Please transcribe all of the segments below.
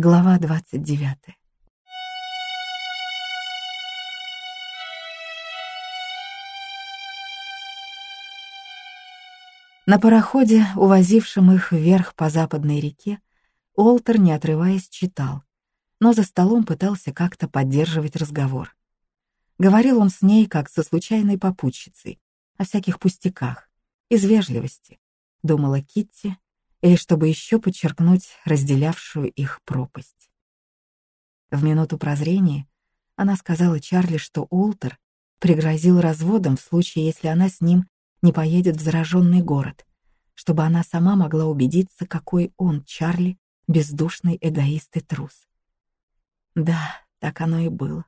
Глава 29. На пароходе, увозившем их вверх по западной реке, Олтер, не отрываясь, читал, но за столом пытался как-то поддерживать разговор. Говорил он с ней, как со случайной попутчицей, о всяких пустяках, из вежливости, думала Китти, или чтобы еще подчеркнуть разделявшую их пропасть. В минуту прозрения она сказала Чарли, что Уолтер пригрозил разводом в случае, если она с ним не поедет в зараженный город, чтобы она сама могла убедиться, какой он, Чарли, бездушный эгоист и трус. Да, так оно и было.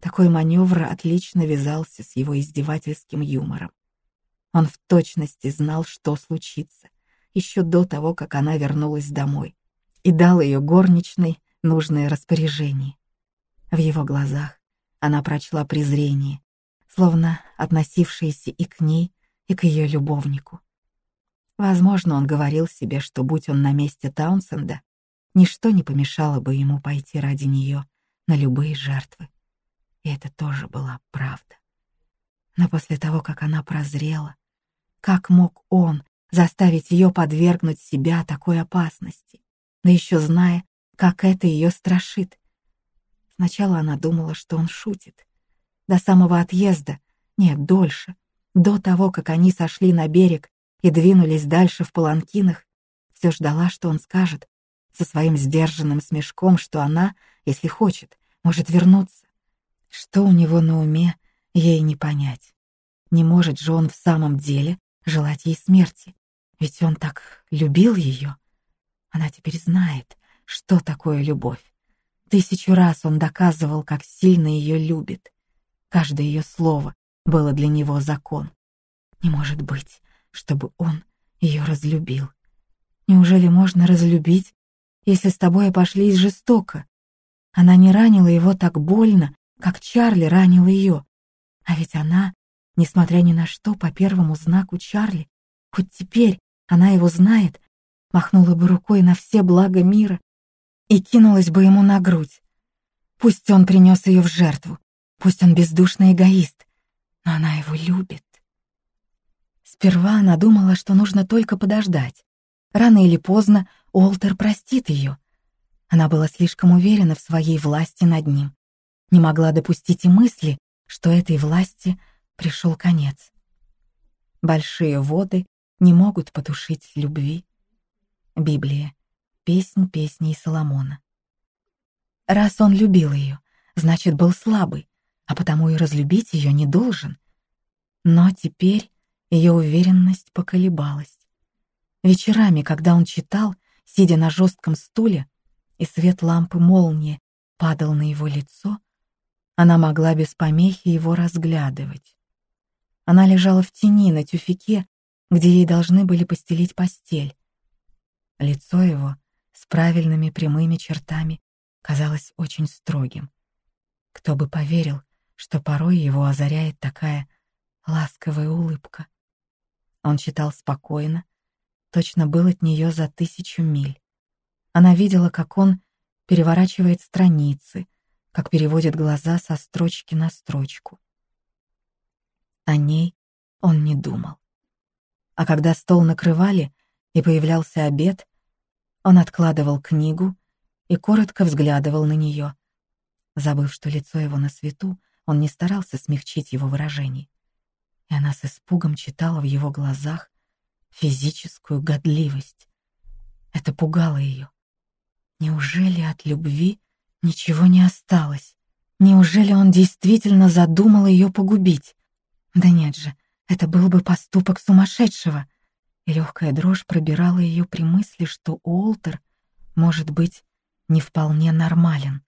Такой маневр отлично вязался с его издевательским юмором. Он в точности знал, что случится, еще до того, как она вернулась домой, и дал ее горничной нужное распоряжение. В его глазах она прочла презрение, словно относившееся и к ней, и к ее любовнику. Возможно, он говорил себе, что, будь он на месте Таунсенда, ничто не помешало бы ему пойти ради нее на любые жертвы. И это тоже была правда. Но после того, как она прозрела, как мог он заставить ее подвергнуть себя такой опасности, да еще зная, как это ее страшит. Сначала она думала, что он шутит. До самого отъезда, нет, дольше, до того, как они сошли на берег и двинулись дальше в паланкинах, все ждала, что он скажет, со своим сдержанным смешком, что она, если хочет, может вернуться. Что у него на уме, ей не понять. Не может же он в самом деле желать ей смерти. Ведь он так любил ее. Она теперь знает, что такое любовь. Тысячу раз он доказывал, как сильно ее любит. Каждое ее слово было для него закон. Не может быть, чтобы он ее разлюбил. Неужели можно разлюбить, если с тобой обошлись жестоко? Она не ранила его так больно, как Чарли ранил ее. А ведь она, несмотря ни на что, по первому знаку Чарли, хоть теперь она его знает, махнула бы рукой на все блага мира и кинулась бы ему на грудь. Пусть он принес ее в жертву, пусть он бездушный эгоист, но она его любит. Сперва она думала, что нужно только подождать. Рано или поздно Уолтер простит ее. Она была слишком уверена в своей власти над ним. Не могла допустить и мысли, что этой власти пришел конец. Большие воды не могут потушить любви. Библия. Песнь песней Соломона. Раз он любил ее, значит, был слабый, а потому и разлюбить ее не должен. Но теперь ее уверенность поколебалась. Вечерами, когда он читал, сидя на жестком стуле, и свет лампы молнии падал на его лицо, она могла без помехи его разглядывать. Она лежала в тени на тюфике где ей должны были постелить постель. Лицо его с правильными прямыми чертами казалось очень строгим. Кто бы поверил, что порой его озаряет такая ласковая улыбка. Он читал спокойно, точно был от нее за тысячу миль. Она видела, как он переворачивает страницы, как переводит глаза со строчки на строчку. О ней он не думал. А когда стол накрывали и появлялся обед, он откладывал книгу и коротко взглядывал на нее. Забыв, что лицо его на свету, он не старался смягчить его выражение. И она с испугом читала в его глазах физическую годливость. Это пугало ее. Неужели от любви ничего не осталось? Неужели он действительно задумал ее погубить? Да нет же, это был бы поступок сумасшедшего. Легкая дрожь пробирала ее при мысли, что Уолтер, может быть, не вполне нормален.